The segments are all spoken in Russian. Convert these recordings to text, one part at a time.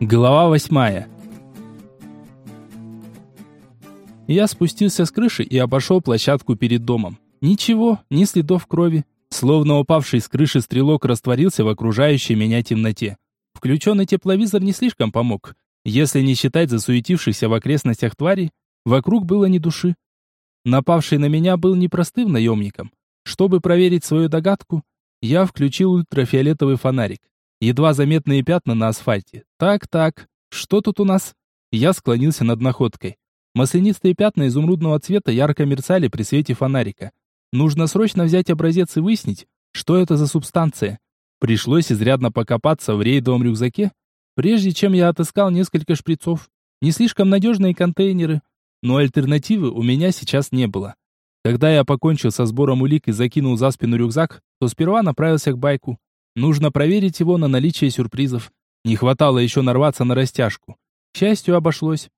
Глава восьмая. Я спустился с крыши и обошел площадку перед домом. Ничего, ни следов крови. Словно упавший с крыши стрелок растворился в окружающей меня темноте. Включенный тепловизор не слишком помог. Если не считать засуетившихся в окрестностях тварей, вокруг было ни души. Напавший на меня был непростым наемником. Чтобы проверить свою догадку, я включил ультрафиолетовый фонарик. Едва заметные пятна на асфальте. Так-так, что тут у нас? Я склонился над находкой. Маслянистые пятна изумрудного цвета ярко мерцали при свете фонарика. Нужно срочно взять образец и выяснить, что это за субстанция. Пришлось изрядно покопаться в рейдовом рюкзаке, прежде чем я отыскал несколько шприцов. Не слишком надежные контейнеры, но альтернативы у меня сейчас не было. Когда я покончил со сбором улик и закинул за спину рюкзак, то сперва направился к байку. Нужно проверить его на наличие сюрпризов. Не хватало еще нарваться на растяжку. К счастью, обошлось.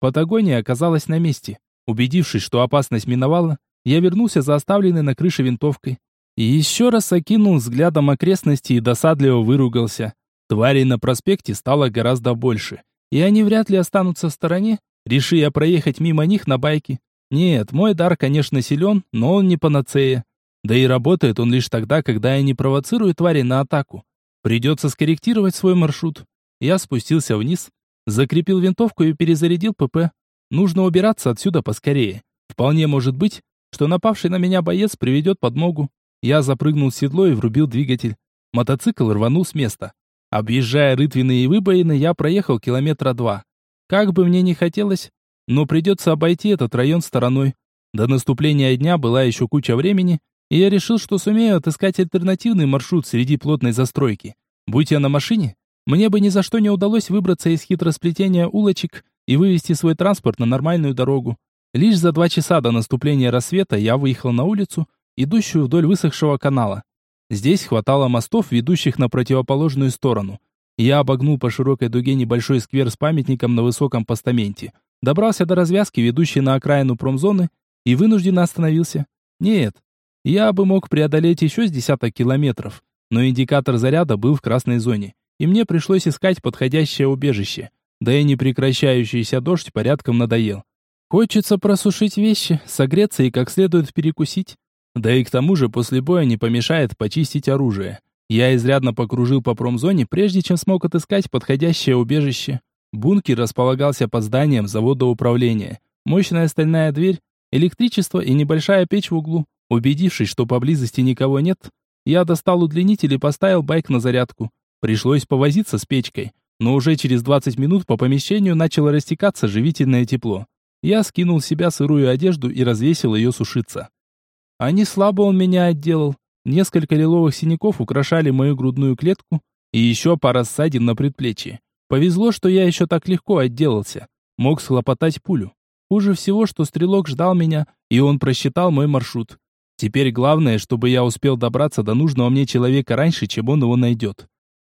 Патагония оказалась на месте. Убедившись, что опасность миновала, я вернулся за оставленной на крыше винтовкой. И еще раз окинул взглядом окрестности и досадливо выругался. Тварей на проспекте стало гораздо больше. И они вряд ли останутся в стороне, реши я проехать мимо них на байке. Нет, мой дар, конечно, силен, но он не панацея. Да и работает он лишь тогда, когда я не провоцирую твари на атаку. Придется скорректировать свой маршрут. Я спустился вниз, закрепил винтовку и перезарядил ПП. Нужно убираться отсюда поскорее. Вполне может быть, что напавший на меня боец приведет подмогу. Я запрыгнул в седло и врубил двигатель. Мотоцикл рванул с места. Объезжая рытвины и выбоины, я проехал километра два. Как бы мне ни хотелось, но придется обойти этот район стороной. До наступления дня была еще куча времени, и я решил, что сумею отыскать альтернативный маршрут среди плотной застройки. Будь я на машине, мне бы ни за что не удалось выбраться из хитросплетения улочек и вывести свой транспорт на нормальную дорогу. Лишь за два часа до наступления рассвета я выехал на улицу, идущую вдоль высохшего канала. Здесь хватало мостов, ведущих на противоположную сторону. Я обогнул по широкой дуге небольшой сквер с памятником на высоком постаменте. Добрался до развязки, ведущей на окраину промзоны, и вынужденно остановился. Нет, я бы мог преодолеть еще с десяток километров, но индикатор заряда был в красной зоне, и мне пришлось искать подходящее убежище. Да и непрекращающийся дождь порядком надоел. Хочется просушить вещи, согреться и как следует перекусить. Да и к тому же после боя не помешает почистить оружие. Я изрядно покружил по промзоне, прежде чем смог отыскать подходящее убежище. Бункер располагался под зданием завода управления. Мощная стальная дверь, электричество и небольшая печь в углу. Убедившись, что поблизости никого нет, я достал удлинитель и поставил байк на зарядку. Пришлось повозиться с печкой, но уже через 20 минут по помещению начало растекаться живительное тепло. Я скинул с себя сырую одежду и развесил ее сушиться. А не слабо он меня отделал. Несколько лиловых синяков украшали мою грудную клетку и еще пара ссадин на предплечье. Повезло, что я еще так легко отделался. Мог схлопотать пулю. Хуже всего, что стрелок ждал меня, и он просчитал мой маршрут. Теперь главное, чтобы я успел добраться до нужного мне человека раньше, чем он его найдет.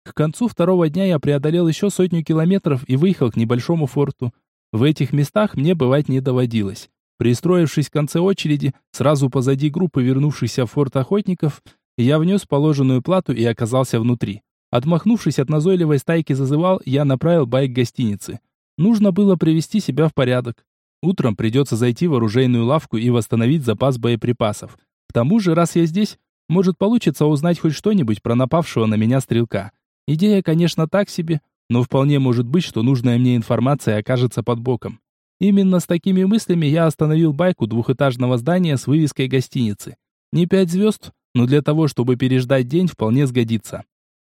К концу второго дня я преодолел еще сотню километров и выехал к небольшому форту. В этих местах мне бывать не доводилось. Пристроившись в конце очереди, сразу позади группы вернувшихся в форт охотников, я внес положенную плату и оказался внутри. Отмахнувшись от назойливой стайки зазывал, я направил байк к гостинице. Нужно было привести себя в порядок. Утром придется зайти в оружейную лавку и восстановить запас боеприпасов. К тому же, раз я здесь, может получится узнать хоть что-нибудь про напавшего на меня стрелка. Идея, конечно, так себе, но вполне может быть, что нужная мне информация окажется под боком. Именно с такими мыслями я остановил байк у двухэтажного здания с вывеской гостиницы. Не пять звезд, но для того, чтобы переждать день, вполне сгодится.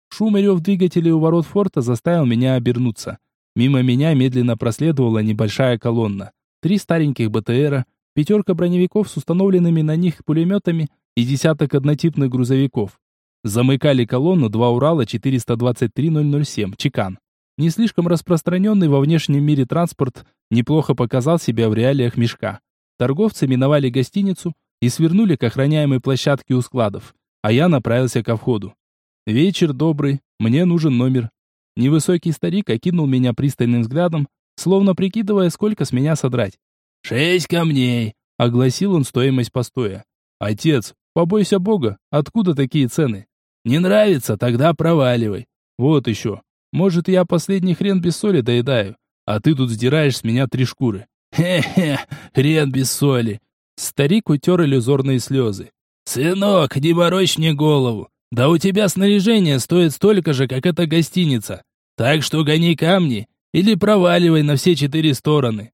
Шум и рев двигателей у ворот форта заставил меня обернуться. Мимо меня медленно проследовала небольшая колонна. Три стареньких БТРа, пятерка броневиков с установленными на них пулеметами и десяток однотипных грузовиков. Замыкали колонну два Урала 423-007 «Чекан». Не слишком распространенный во внешнем мире транспорт неплохо показал себя в реалиях мешка. Торговцы миновали гостиницу и свернули к охраняемой площадке у складов, а я направился ко входу. «Вечер добрый, мне нужен номер». Невысокий старик окинул меня пристальным взглядом, словно прикидывая, сколько с меня содрать. «Шесть камней», — огласил он стоимость постоя. «Отец, побойся Бога, откуда такие цены?» «Не нравится, тогда проваливай». «Вот еще. Может, я последний хрен без соли доедаю, а ты тут сдираешь с меня три шкуры. Хе-хе, хрен без соли. Старик утер иллюзорные слезы. Сынок, не морочь мне голову. Да у тебя снаряжение стоит столько же, как эта гостиница. Так что гони камни или проваливай на все четыре стороны.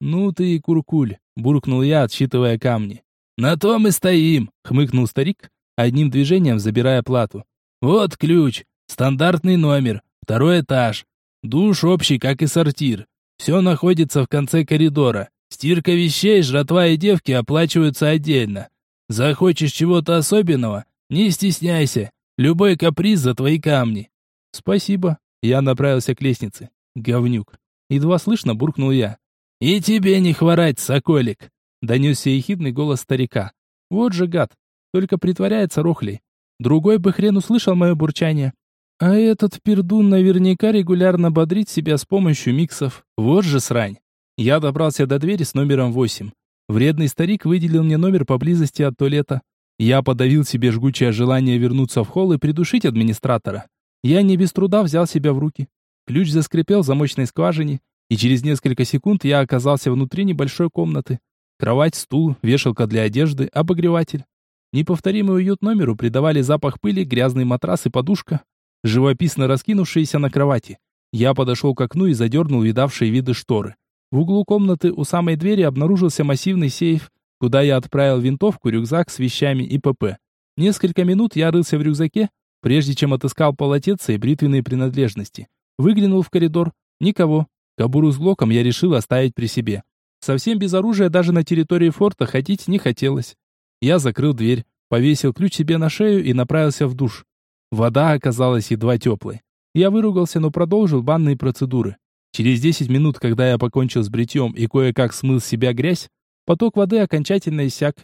Ну ты и куркуль, буркнул я, отсчитывая камни. На том и стоим, хмыкнул старик, одним движением забирая плату. Вот ключ, стандартный номер, второй этаж. Душ общий, как и сортир. Все находится в конце коридора. Стирка вещей, жратва и девки оплачиваются отдельно. Захочешь чего-то особенного? Не стесняйся. Любой каприз за твои камни. Спасибо. Я направился к лестнице. Говнюк. Едва слышно буркнул я. И тебе не хворать, соколик. Донесся ехидный голос старика. Вот же гад. Только притворяется рохлей. Другой бы хрен услышал мое бурчание. А этот пердун наверняка регулярно бодрит себя с помощью миксов. Вот же срань. Я добрался до двери с номером 8. Вредный старик выделил мне номер поблизости от туалета. Я подавил себе жгучее желание вернуться в холл и придушить администратора. Я не без труда взял себя в руки. Ключ заскрипел в замочной скважине, и через несколько секунд я оказался внутри небольшой комнаты. Кровать, стул, вешалка для одежды, обогреватель. Неповторимый уют номеру придавали запах пыли, грязный матрас и подушка живописно раскинувшиеся на кровати. Я подошел к окну и задернул видавшие виды шторы. В углу комнаты у самой двери обнаружился массивный сейф, куда я отправил винтовку, рюкзак с вещами и ПП. Несколько минут я рылся в рюкзаке, прежде чем отыскал полотенце и бритвенные принадлежности. Выглянул в коридор. Никого. Кобуру с глоком я решил оставить при себе. Совсем без оружия даже на территории форта ходить не хотелось. Я закрыл дверь, повесил ключ себе на шею и направился в душ. Вода оказалась едва теплой. Я выругался, но продолжил банные процедуры. Через 10 минут, когда я покончил с бритьем и кое-как смыл с себя грязь, поток воды окончательно иссяк.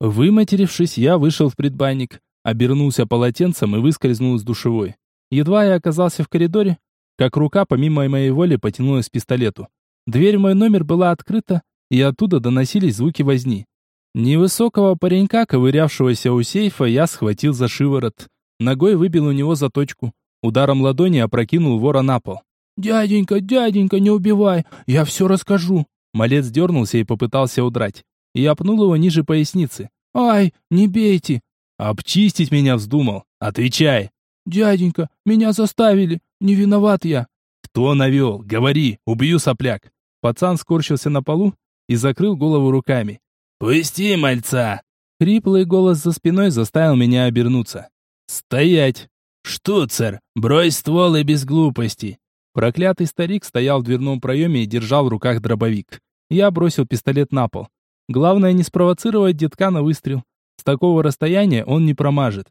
Выматерившись, я вышел в предбанник, обернулся полотенцем и выскользнул из душевой. Едва я оказался в коридоре, как рука помимо моей воли потянулась к пистолету. Дверь в мой номер была открыта, и оттуда доносились звуки возни. Невысокого паренька, ковырявшегося у сейфа, я схватил за шиворот. Ногой выбил у него заточку. Ударом ладони опрокинул вора на пол. «Дяденька, дяденька, не убивай, я все расскажу». Малец дернулся и попытался удрать. Я пнул его ниже поясницы. «Ай, не бейте!» «Обчистить меня вздумал. Отвечай!» «Дяденька, меня заставили. Не виноват я». «Кто навел? Говори, убью сопляк!» Пацан скорчился на полу и закрыл голову руками. «Пусти, мальца!» Хриплый голос за спиной заставил меня обернуться. «Стоять!» «Штуцер, брось ствол и без глупостей!» Проклятый старик стоял в дверном проеме и держал в руках дробовик. Я бросил пистолет на пол. Главное не спровоцировать детка на выстрел. С такого расстояния он не промажет.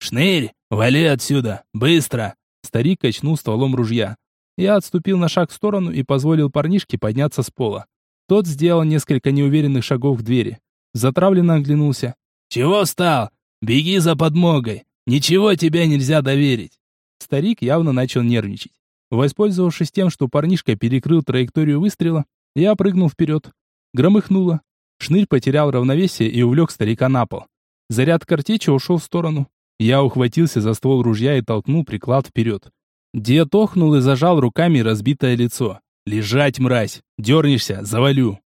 «Шнырь, вали отсюда! Быстро!» Старик качнул стволом ружья. Я отступил на шаг в сторону и позволил парнишке подняться с пола. Тот сделал несколько неуверенных шагов к двери. Затравленно оглянулся. «Чего встал? Беги за подмогой! Ничего тебе нельзя доверить. Старик явно начал нервничать. Воспользовавшись тем, что парнишка перекрыл траекторию выстрела, я прыгнул вперед. Громыхнуло. Шнырь потерял равновесие и увлек старика на пол. Заряд картечи ушел в сторону. Я ухватился за ствол ружья и толкнул приклад вперед. Дед охнул и зажал руками разбитое лицо. «Лежать, мразь! Дернешься, завалю!»